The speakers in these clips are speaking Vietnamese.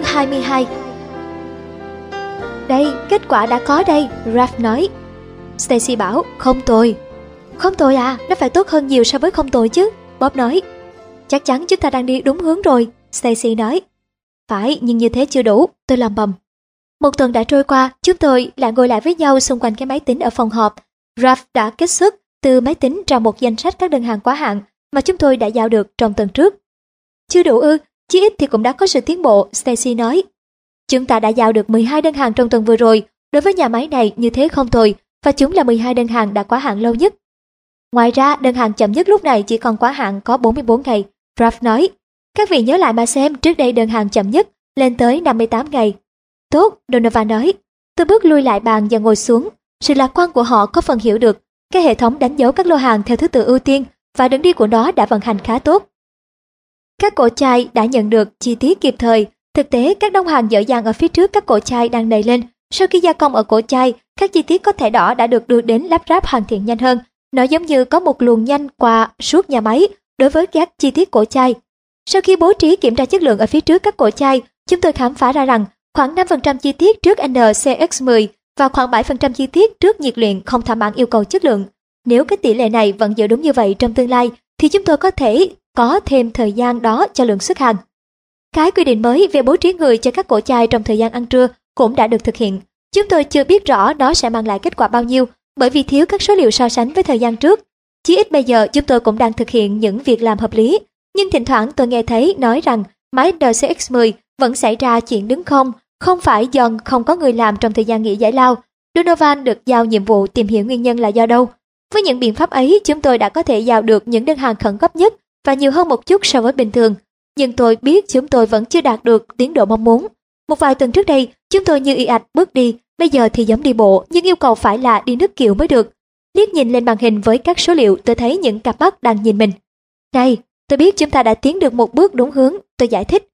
Chương 22 Đây, kết quả đã có đây, Ralph nói. Stacy bảo, không tồi. Không tồi à, nó phải tốt hơn nhiều so với không tồi chứ, Bob nói. Chắc chắn chúng ta đang đi đúng hướng rồi, Stacy nói. Phải, nhưng như thế chưa đủ, tôi làm bầm. Một tuần đã trôi qua, chúng tôi lại ngồi lại với nhau xung quanh cái máy tính ở phòng họp. Ralph đã kết xuất từ máy tính ra một danh sách các đơn hàng quá hạn mà chúng tôi đã giao được trong tuần trước. Chưa đủ ư, chí ít thì cũng đã có sự tiến bộ, Stacy nói. Chúng ta đã giao được 12 đơn hàng trong tuần vừa rồi, đối với nhà máy này như thế không tồi, và chúng là 12 đơn hàng đã quá hạn lâu nhất. Ngoài ra, đơn hàng chậm nhất lúc này chỉ còn quá hạn có 44 ngày, Ralph nói. Các vị nhớ lại mà xem, trước đây đơn hàng chậm nhất lên tới 58 ngày. Tốt, Donovan nói. Tôi bước lui lại bàn và ngồi xuống. Sự lạc quan của họ có phần hiểu được. Cái hệ thống đánh dấu các lô hàng theo thứ tự ưu tiên và đường đi của nó đã vận hành khá tốt. Các cổ chai đã nhận được chi tiết kịp thời. Thực tế, các đông hàng dở dàng ở phía trước các cổ chai đang đầy lên. Sau khi gia công ở cổ chai, các chi tiết có thể đỏ đã được đưa đến lắp ráp hoàn thiện nhanh hơn. Nó giống như có một luồng nhanh qua suốt nhà máy đối với các chi tiết cổ chai. Sau khi bố trí kiểm tra chất lượng ở phía trước các cổ chai, chúng tôi khám phá ra rằng khoảng 5% chi tiết trước NCX10 và khoảng 7% chi tiết trước nhiệt luyện không thỏa mãn yêu cầu chất lượng. Nếu cái tỷ lệ này vẫn giữ đúng như vậy trong tương lai, thì chúng tôi có thể có thêm thời gian đó cho lượng xuất hàng. Cái quy định mới về bố trí người cho các cổ chai trong thời gian ăn trưa cũng đã được thực hiện. Chúng tôi chưa biết rõ nó sẽ mang lại kết quả bao nhiêu bởi vì thiếu các số liệu so sánh với thời gian trước. Chỉ ít bây giờ chúng tôi cũng đang thực hiện những việc làm hợp lý. Nhưng thỉnh thoảng tôi nghe thấy nói rằng máy DCX-10 vẫn xảy ra chuyện đứng không, không phải do không có người làm trong thời gian nghỉ giải lao. Donovan được giao nhiệm vụ tìm hiểu nguyên nhân là do đâu. Với những biện pháp ấy, chúng tôi đã có thể giao được những đơn hàng khẩn cấp nhất và nhiều hơn một chút so với bình thường. Nhưng tôi biết chúng tôi vẫn chưa đạt được tiến độ mong muốn. Một vài tuần trước đây, chúng tôi như y ạch bước đi, bây giờ thì giống đi bộ, nhưng yêu cầu phải là đi nước kiệu mới được. Liếc nhìn lên màn hình với các số liệu, tôi thấy những cặp mắt đang nhìn mình. Này, tôi biết chúng ta đã tiến được một bước đúng hướng, tôi giải thích.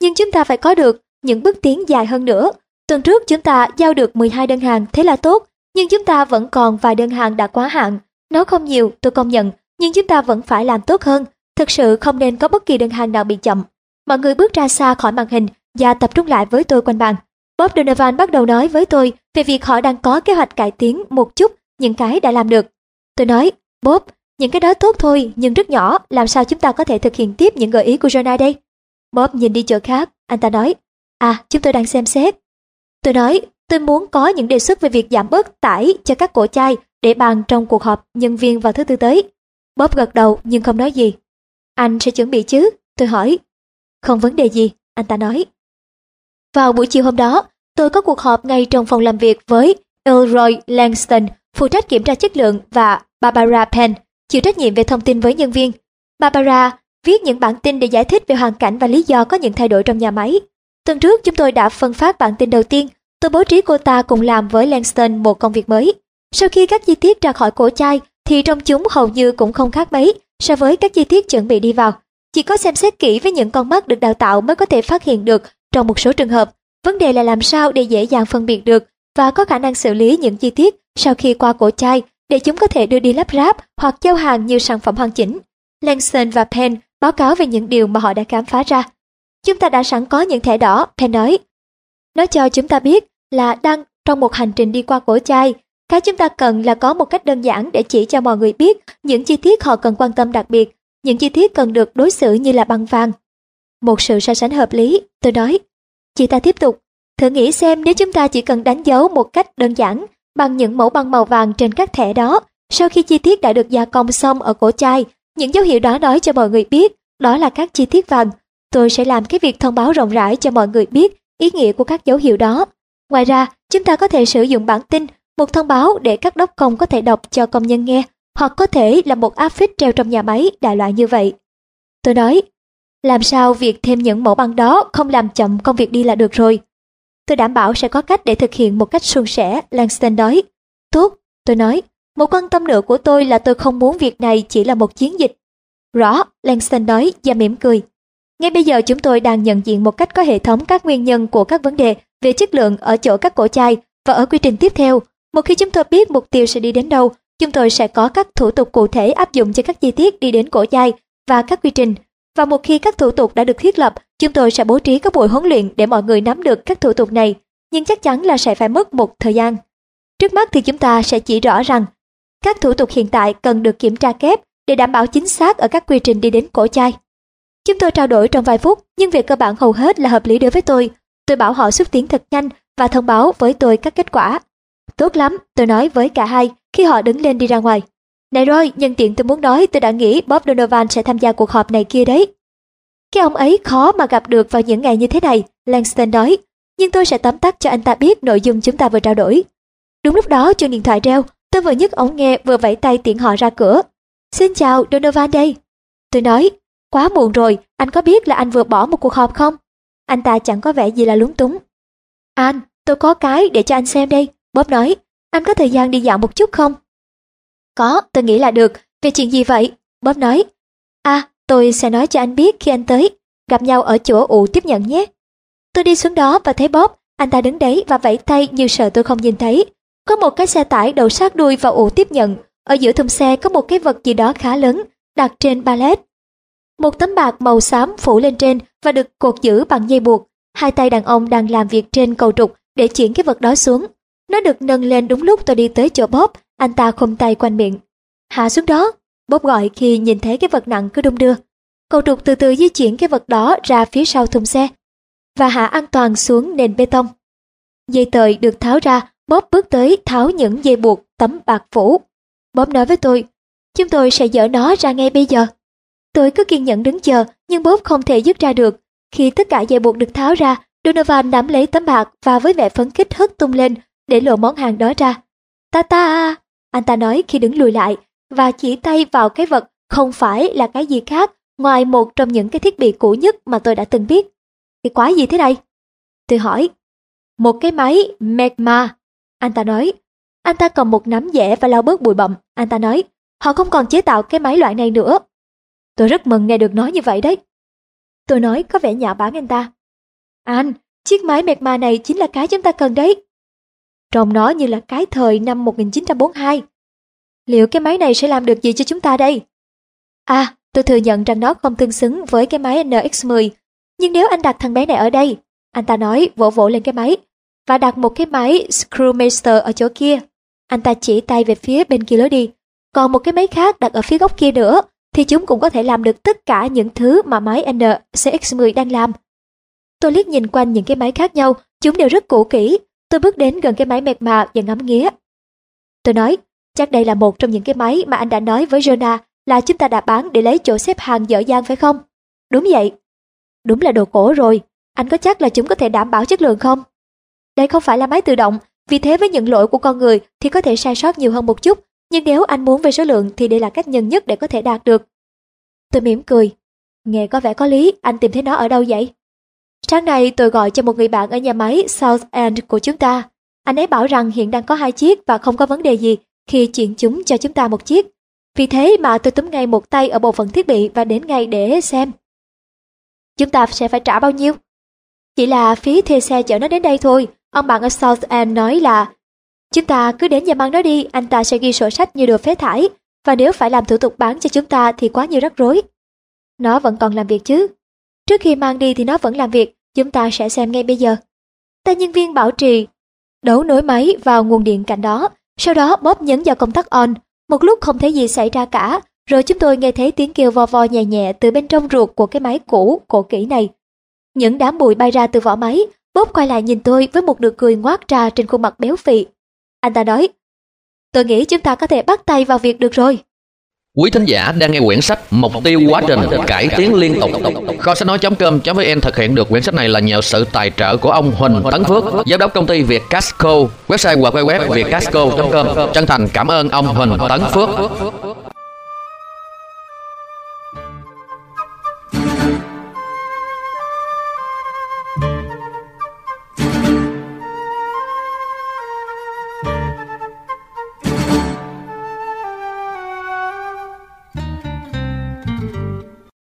Nhưng chúng ta phải có được những bước tiến dài hơn nữa. Tuần trước chúng ta giao được 12 đơn hàng, thế là tốt, nhưng chúng ta vẫn còn vài đơn hàng đã quá hạn. Nó không nhiều, tôi công nhận, nhưng chúng ta vẫn phải làm tốt hơn. Thực sự không nên có bất kỳ đơn hàng nào bị chậm. Mọi người bước ra xa khỏi màn hình và tập trung lại với tôi quanh bàn. Bob Donovan bắt đầu nói với tôi về việc họ đang có kế hoạch cải tiến một chút những cái đã làm được. Tôi nói, Bob, những cái đó tốt thôi nhưng rất nhỏ, làm sao chúng ta có thể thực hiện tiếp những gợi ý của Jonah đây? Bob nhìn đi chỗ khác, anh ta nói, à, chúng tôi đang xem xét. Tôi nói, tôi muốn có những đề xuất về việc giảm bớt tải cho các cổ chai để bàn trong cuộc họp nhân viên vào thứ tư tới. Bob gật đầu nhưng không nói gì. Anh sẽ chuẩn bị chứ? Tôi hỏi. Không vấn đề gì, anh ta nói. Vào buổi chiều hôm đó, tôi có cuộc họp ngay trong phòng làm việc với Elroy Langston, phụ trách kiểm tra chất lượng và Barbara Penn, chịu trách nhiệm về thông tin với nhân viên. Barbara viết những bản tin để giải thích về hoàn cảnh và lý do có những thay đổi trong nhà máy. Tuần trước chúng tôi đã phân phát bản tin đầu tiên, tôi bố trí cô ta cùng làm với Langston một công việc mới. Sau khi các chi tiết ra khỏi cổ chai thì trong chúng hầu như cũng không khác mấy so với các chi tiết chuẩn bị đi vào. Chỉ có xem xét kỹ với những con mắt được đào tạo mới có thể phát hiện được trong một số trường hợp. Vấn đề là làm sao để dễ dàng phân biệt được và có khả năng xử lý những chi tiết sau khi qua cổ chai để chúng có thể đưa đi lắp ráp hoặc giao hàng như sản phẩm hoàn chỉnh. Langston và Penn báo cáo về những điều mà họ đã khám phá ra. Chúng ta đã sẵn có những thẻ đỏ, Penn nói. Nó cho chúng ta biết là đang trong một hành trình đi qua cổ chai. Cái chúng ta cần là có một cách đơn giản để chỉ cho mọi người biết những chi tiết họ cần quan tâm đặc biệt, những chi tiết cần được đối xử như là băng vàng. Một sự so sánh hợp lý, tôi nói. Chị ta tiếp tục, thử nghĩ xem nếu chúng ta chỉ cần đánh dấu một cách đơn giản bằng những mẫu băng màu vàng trên các thẻ đó, sau khi chi tiết đã được gia công xong ở cổ chai, những dấu hiệu đó nói cho mọi người biết đó là các chi tiết vàng. Tôi sẽ làm cái việc thông báo rộng rãi cho mọi người biết ý nghĩa của các dấu hiệu đó. Ngoài ra, chúng ta có thể sử dụng bản tin, một thông báo để các đốc công có thể đọc cho công nhân nghe, hoặc có thể là một áp phích treo trong nhà máy đại loại như vậy. Tôi nói, làm sao việc thêm những mẫu băng đó không làm chậm công việc đi là được rồi. Tôi đảm bảo sẽ có cách để thực hiện một cách suôn sẻ, Langston nói. Tốt, tôi nói, một quan tâm nữa của tôi là tôi không muốn việc này chỉ là một chiến dịch. Rõ, Langston nói và mỉm cười. Ngay bây giờ chúng tôi đang nhận diện một cách có hệ thống các nguyên nhân của các vấn đề về chất lượng ở chỗ các cổ chai và ở quy trình tiếp theo. Một khi chúng tôi biết mục tiêu sẽ đi đến đâu, chúng tôi sẽ có các thủ tục cụ thể áp dụng cho các chi tiết đi đến cổ chai và các quy trình. Và một khi các thủ tục đã được thiết lập, Chúng tôi sẽ bố trí các buổi huấn luyện để mọi người nắm được các thủ tục này, nhưng chắc chắn là sẽ phải mất một thời gian. Trước mắt thì chúng ta sẽ chỉ rõ rằng các thủ tục hiện tại cần được kiểm tra kép để đảm bảo chính xác ở các quy trình đi đến cổ chai. Chúng tôi trao đổi trong vài phút, nhưng việc cơ bản hầu hết là hợp lý đối với tôi. Tôi bảo họ xuất tiến thật nhanh và thông báo với tôi các kết quả. Tốt lắm, tôi nói với cả hai khi họ đứng lên đi ra ngoài. Này rồi, nhân tiện tôi muốn nói tôi đã nghĩ Bob Donovan sẽ tham gia cuộc họp này kia đấy. Cái ông ấy khó mà gặp được vào những ngày như thế này, Langston nói. Nhưng tôi sẽ tóm tắt cho anh ta biết nội dung chúng ta vừa trao đổi. Đúng lúc đó chuông điện thoại reo, tôi vừa nhấc ống nghe vừa vẫy tay tiện họ ra cửa. Xin chào, Donovan đây. Tôi nói, quá muộn rồi, anh có biết là anh vừa bỏ một cuộc họp không? Anh ta chẳng có vẻ gì là lúng túng. Anh, tôi có cái để cho anh xem đây. Bob nói, anh có thời gian đi dạo một chút không? Có, tôi nghĩ là được. Về chuyện gì vậy? Bob nói. À, tôi sẽ nói cho anh biết khi anh tới. Gặp nhau ở chỗ ụ tiếp nhận nhé. Tôi đi xuống đó và thấy Bob, anh ta đứng đấy và vẫy tay như sợ tôi không nhìn thấy. Có một cái xe tải đậu sát đuôi vào ụ tiếp nhận. Ở giữa thùng xe có một cái vật gì đó khá lớn, đặt trên pallet. Một tấm bạc màu xám phủ lên trên và được cột giữ bằng dây buộc. Hai tay đàn ông đang làm việc trên cầu trục để chuyển cái vật đó xuống. Nó được nâng lên đúng lúc tôi đi tới chỗ Bob, anh ta khom tay quanh miệng. Hạ xuống đó, Bob gọi khi nhìn thấy cái vật nặng cứ đung đưa. Cầu trục từ từ di chuyển cái vật đó ra phía sau thùng xe và hạ an toàn xuống nền bê tông. Dây tời được tháo ra, Bob bước tới tháo những dây buộc tấm bạc phủ. Bob nói với tôi, chúng tôi sẽ dỡ nó ra ngay bây giờ. Tôi cứ kiên nhẫn đứng chờ, nhưng Bob không thể dứt ra được. Khi tất cả dây buộc được tháo ra, Donovan nắm lấy tấm bạc và với vẻ phấn khích hất tung lên để lộ món hàng đó ra. Ta ta, anh ta nói khi đứng lùi lại và chỉ tay vào cái vật không phải là cái gì khác ngoài một trong những cái thiết bị cũ nhất mà tôi đã từng biết. Cái quái gì thế này? Tôi hỏi. Một cái máy Megma. Anh ta nói. Anh ta cầm một nắm dẻ và lau bớt bụi bặm. Anh ta nói. Họ không còn chế tạo cái máy loại này nữa. Tôi rất mừng nghe được nói như vậy đấy. Tôi nói có vẻ nhạo báng anh ta. Anh, chiếc máy Megma này chính là cái chúng ta cần đấy. Trông nó như là cái thời năm 1942. Liệu cái máy này sẽ làm được gì cho chúng ta đây? À, tôi thừa nhận rằng nó không tương xứng với cái máy NX10. Nhưng nếu anh đặt thằng bé này ở đây, anh ta nói vỗ vỗ lên cái máy, và đặt một cái máy Screwmaster ở chỗ kia. Anh ta chỉ tay về phía bên kia lối đi. Còn một cái máy khác đặt ở phía góc kia nữa, thì chúng cũng có thể làm được tất cả những thứ mà máy NCX10 đang làm. Tôi liếc nhìn quanh những cái máy khác nhau, chúng đều rất cũ kỹ, Tôi bước đến gần cái máy mệt mà và ngắm nghía. Tôi nói, chắc đây là một trong những cái máy mà anh đã nói với Jonah là chúng ta đã bán để lấy chỗ xếp hàng dở dang phải không? Đúng vậy. Đúng là đồ cổ rồi, anh có chắc là chúng có thể đảm bảo chất lượng không? Đây không phải là máy tự động, vì thế với những lỗi của con người thì có thể sai sót nhiều hơn một chút, nhưng nếu anh muốn về số lượng thì đây là cách nhân nhất để có thể đạt được. Tôi mỉm cười. Nghe có vẻ có lý, anh tìm thấy nó ở đâu vậy? Sáng nay tôi gọi cho một người bạn ở nhà máy South End của chúng ta. Anh ấy bảo rằng hiện đang có hai chiếc và không có vấn đề gì khi chuyển chúng cho chúng ta một chiếc. Vì thế mà tôi túm ngay một tay ở bộ phận thiết bị và đến ngay để xem. Chúng ta sẽ phải trả bao nhiêu? Chỉ là phí thuê xe chở nó đến đây thôi. Ông bạn ở South End nói là Chúng ta cứ đến nhà mang nó đi, anh ta sẽ ghi sổ sách như đồ phế thải. Và nếu phải làm thủ tục bán cho chúng ta thì quá nhiều rắc rối. Nó vẫn còn làm việc chứ. Trước khi mang đi thì nó vẫn làm việc, chúng ta sẽ xem ngay bây giờ. Tay nhân viên bảo trì đấu nối máy vào nguồn điện cạnh đó, sau đó bóp nhấn vào công tắc on. Một lúc không thấy gì xảy ra cả, rồi chúng tôi nghe thấy tiếng kêu vo vo nhẹ nhẹ từ bên trong ruột của cái máy cũ, cổ kỹ này. Những đám bụi bay ra từ vỏ máy, bóp quay lại nhìn tôi với một nụ cười ngoác ra trên khuôn mặt béo phì. Anh ta nói, tôi nghĩ chúng ta có thể bắt tay vào việc được rồi. Quý thính giả đang nghe quyển sách Mục tiêu quá trình cải tiến liên tục. Kho sách nói.com.vn thực hiện được quyển sách này là nhờ sự tài trợ của ông Huỳnh Tấn Phước, giám đốc công ty Việt Casco, website hoặc web vietcasco.com. Chân thành cảm ơn ông Huỳnh Tấn Phước.